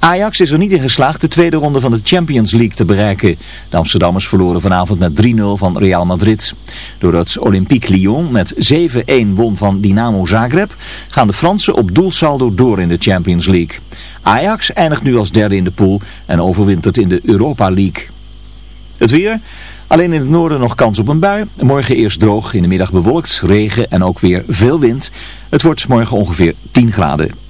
Ajax is er niet in geslaagd de tweede ronde van de Champions League te bereiken. De Amsterdammers verloren vanavond met 3-0 van Real Madrid. Doordat Olympique Lyon met 7-1 won van Dynamo Zagreb, gaan de Fransen op doelsaldo door in de Champions League. Ajax eindigt nu als derde in de pool en overwintert in de Europa League. Het weer... Alleen in het noorden nog kans op een bui. Morgen eerst droog, in de middag bewolkt, regen en ook weer veel wind. Het wordt morgen ongeveer 10 graden.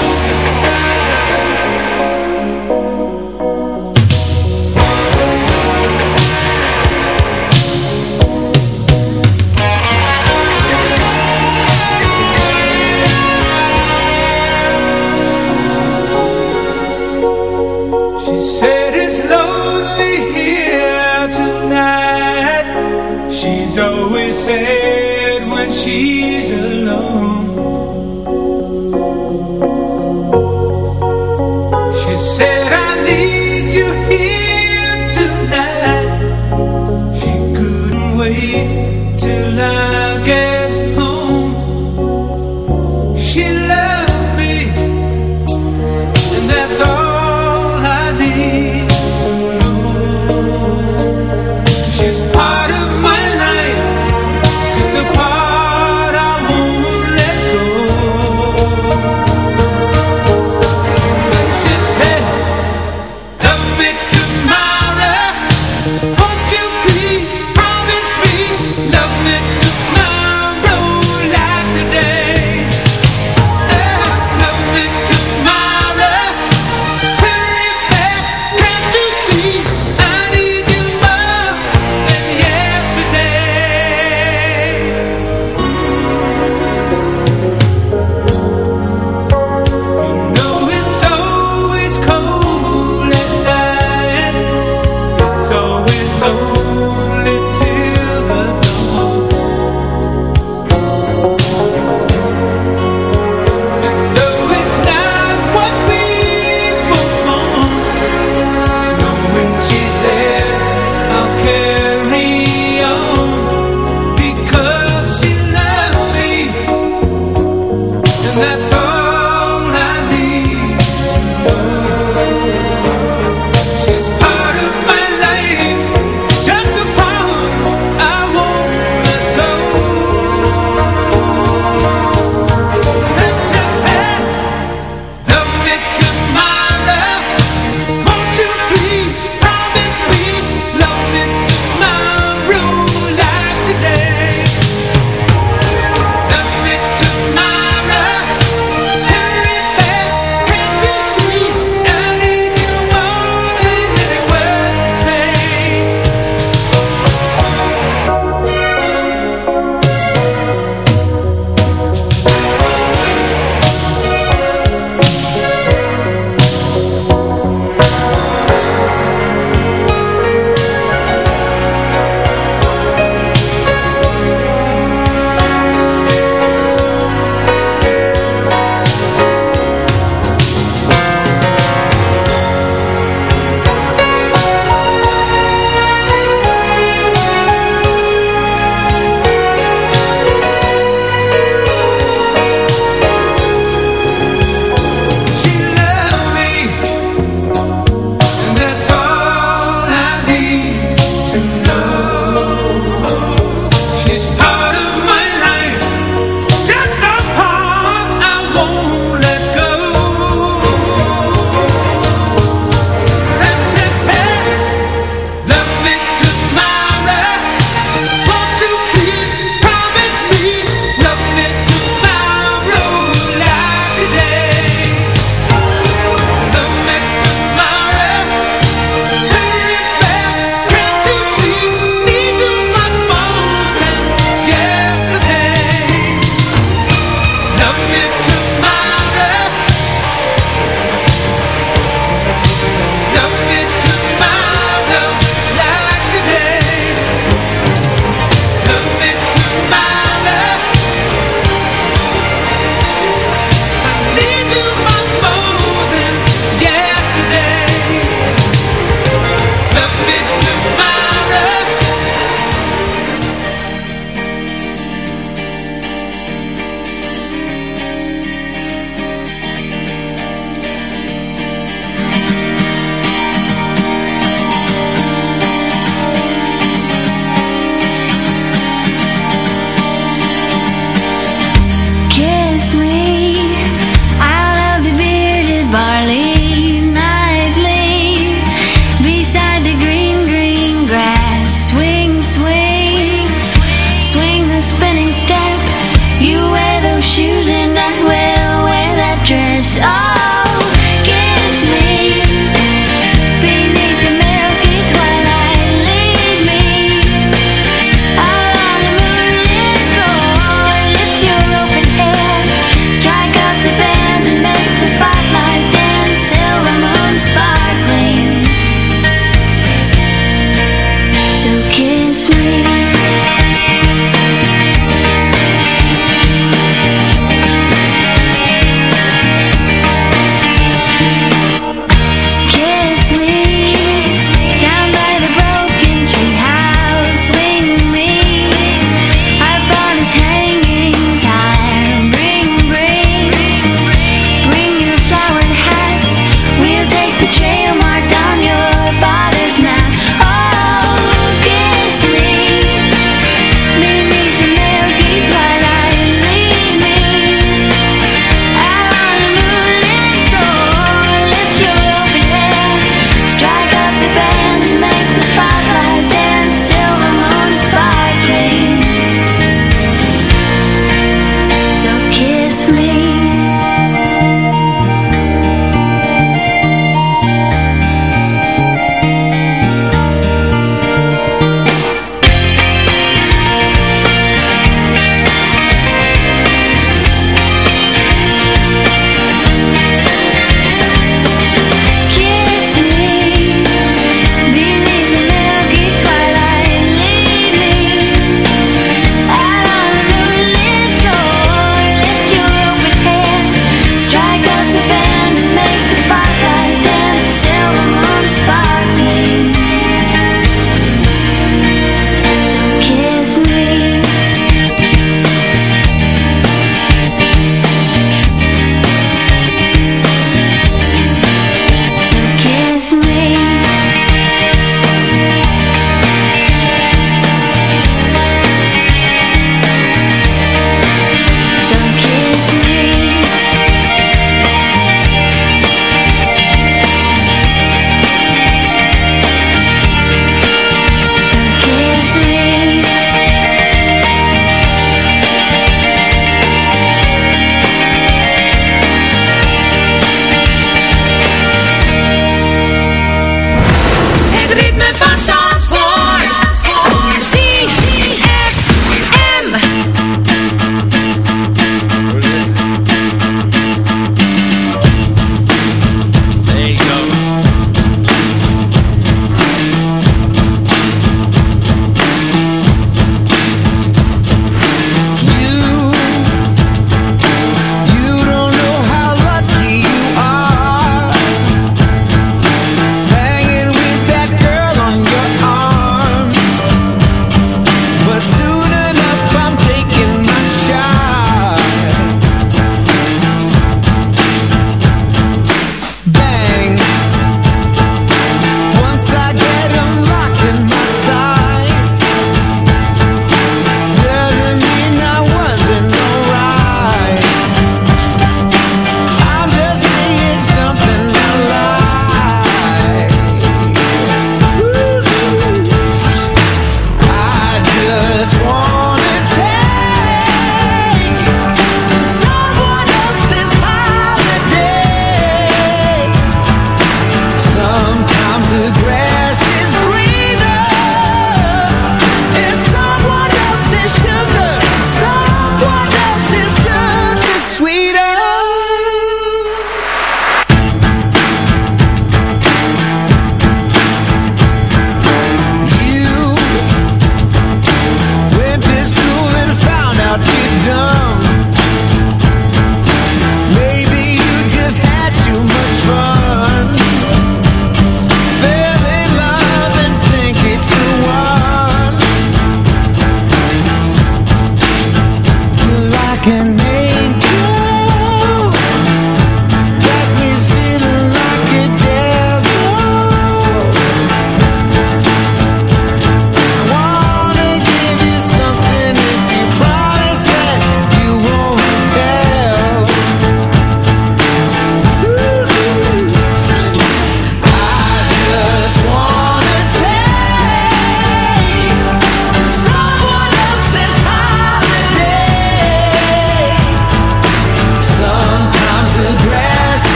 she's alone.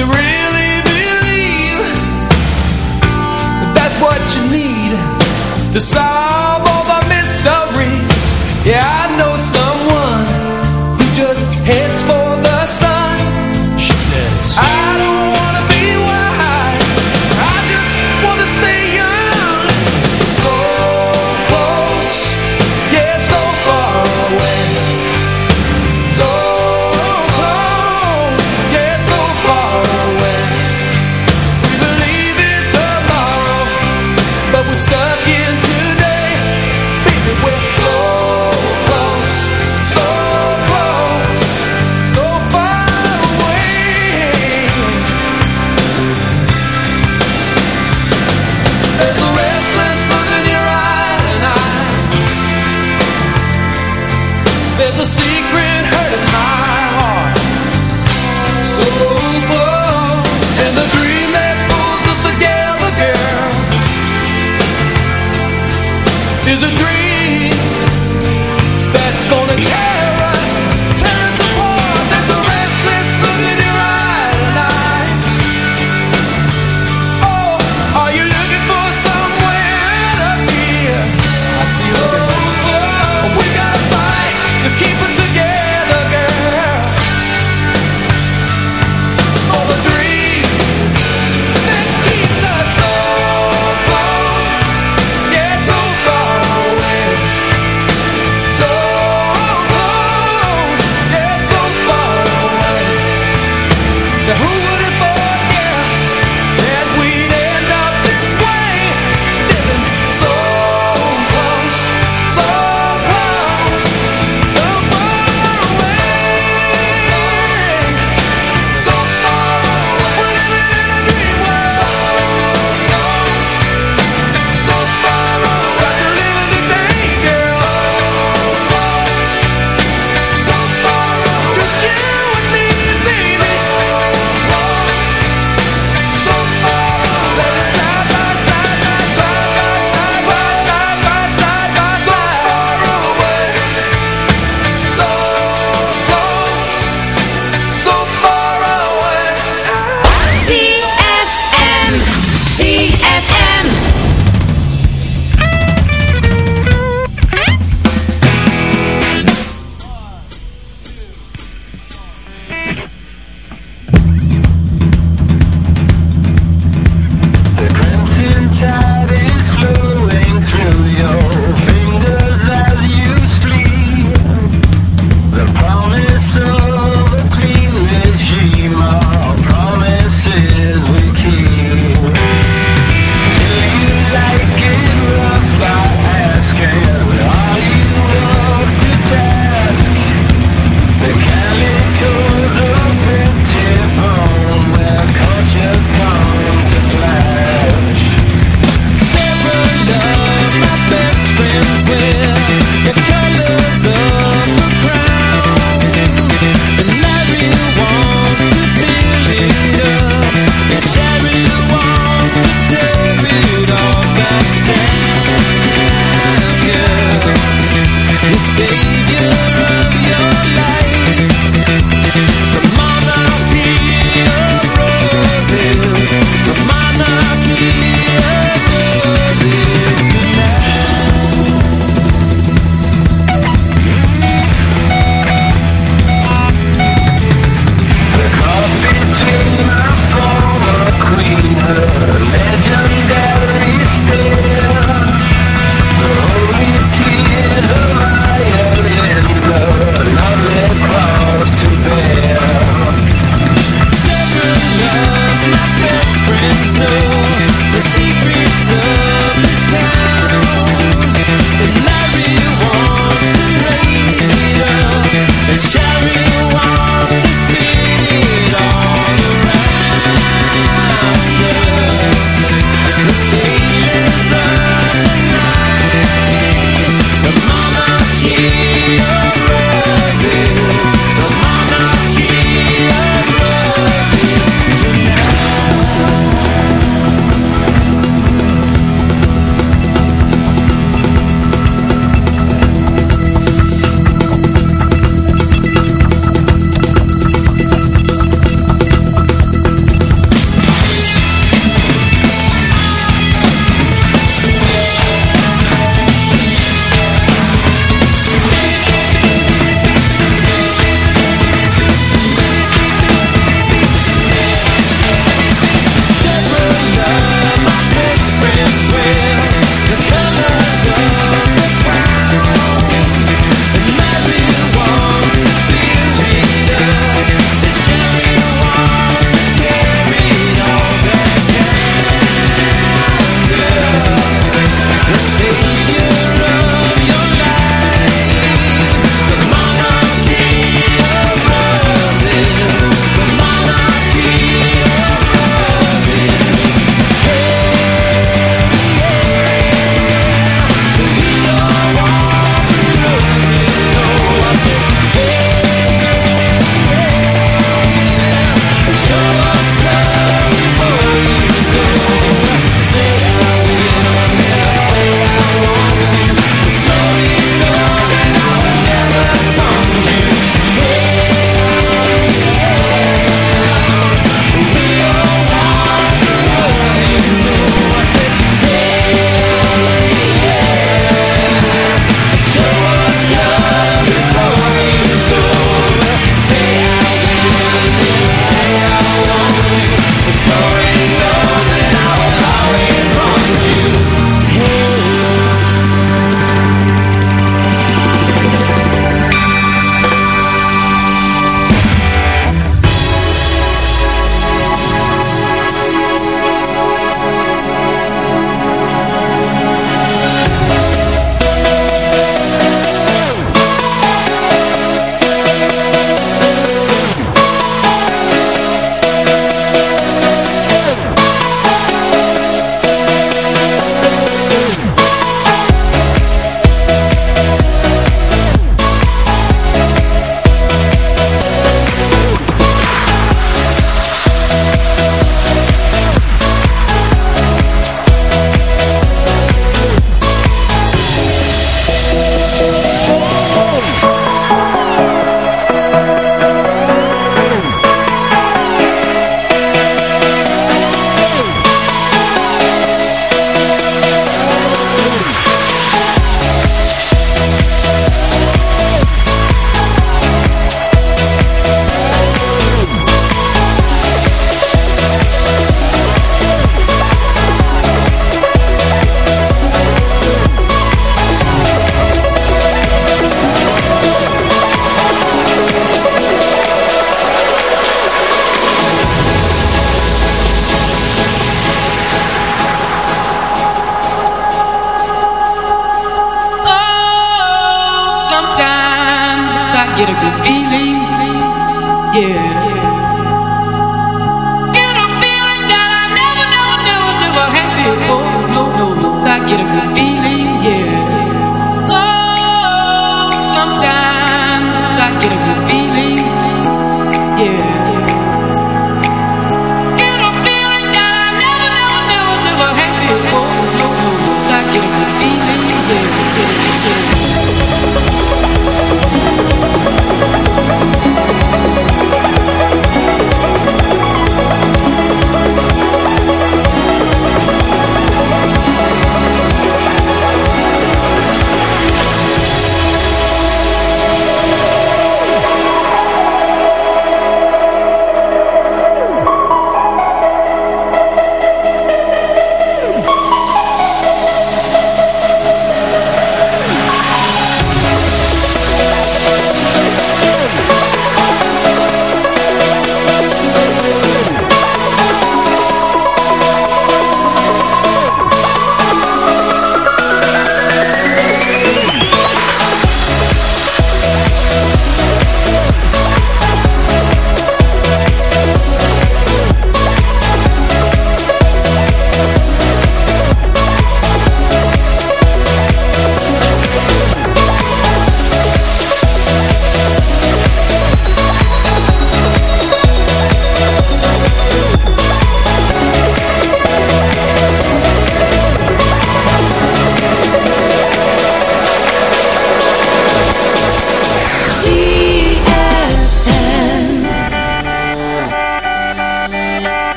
you really believe? That's what you need. To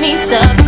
me stuff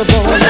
impossible.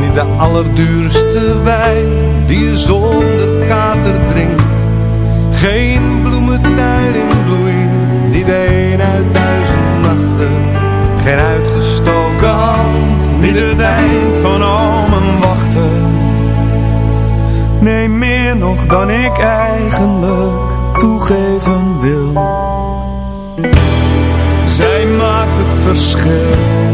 Niet de allerduurste wijn die zonder kater drinkt. Geen bloementuin in bloei, niet een uit duizend nachten. Geen uitgestoken hand, niet het eind van al mijn wachten. Nee, meer nog dan ik eigenlijk toegeven wil. Zij maakt het verschil.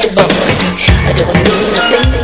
boys. I don't mean a thing.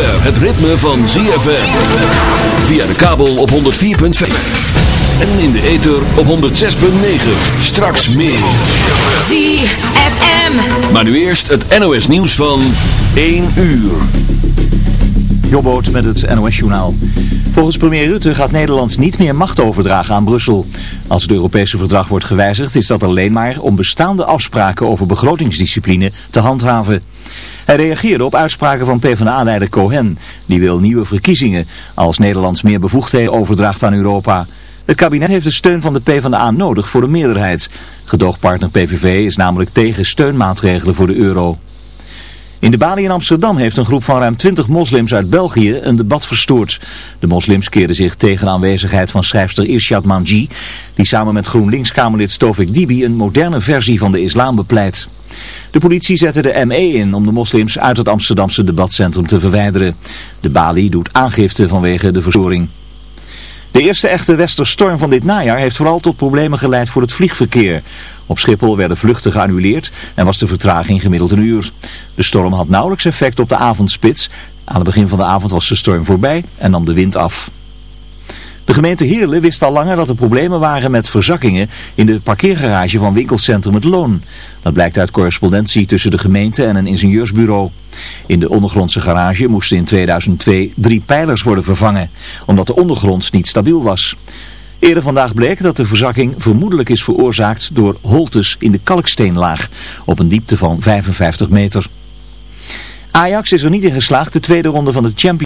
Het ritme van ZFM. Via de kabel op 104.5. En in de ether op 106.9. Straks meer. ZFM. Maar nu eerst het NOS nieuws van 1 uur. Jobboot met het NOS-journaal. Volgens premier Rutte gaat Nederland niet meer macht overdragen aan Brussel. Als het Europese verdrag wordt gewijzigd is dat alleen maar om bestaande afspraken over begrotingsdiscipline te handhaven. Hij reageerde op uitspraken van PvdA-leider Cohen. Die wil nieuwe verkiezingen als Nederland meer bevoegdheden overdraagt aan Europa. Het kabinet heeft de steun van de PvdA nodig voor de meerderheid. Gedoogpartner PVV is namelijk tegen steunmaatregelen voor de euro. In de Bali in Amsterdam heeft een groep van ruim 20 moslims uit België een debat verstoord. De moslims keerden zich tegen de aanwezigheid van schrijfster Irshad Manji, die samen met GroenLinks-Kamerlid Tovik Dibi een moderne versie van de islam bepleit. De politie zette de ME in om de moslims uit het Amsterdamse debatcentrum te verwijderen. De Bali doet aangifte vanwege de verstoring. De eerste echte westerstorm van dit najaar heeft vooral tot problemen geleid voor het vliegverkeer. Op Schiphol werden vluchten geannuleerd en was de vertraging gemiddeld een uur. De storm had nauwelijks effect op de avondspits. Aan het begin van de avond was de storm voorbij en nam de wind af. De gemeente Heerlen wist al langer dat er problemen waren met verzakkingen in de parkeergarage van winkelcentrum Het Loon. Dat blijkt uit correspondentie tussen de gemeente en een ingenieursbureau. In de ondergrondse garage moesten in 2002 drie pijlers worden vervangen, omdat de ondergrond niet stabiel was. Eerder vandaag bleek dat de verzakking vermoedelijk is veroorzaakt door holtes in de kalksteenlaag op een diepte van 55 meter. Ajax is er niet in geslaagd de tweede ronde van de Champions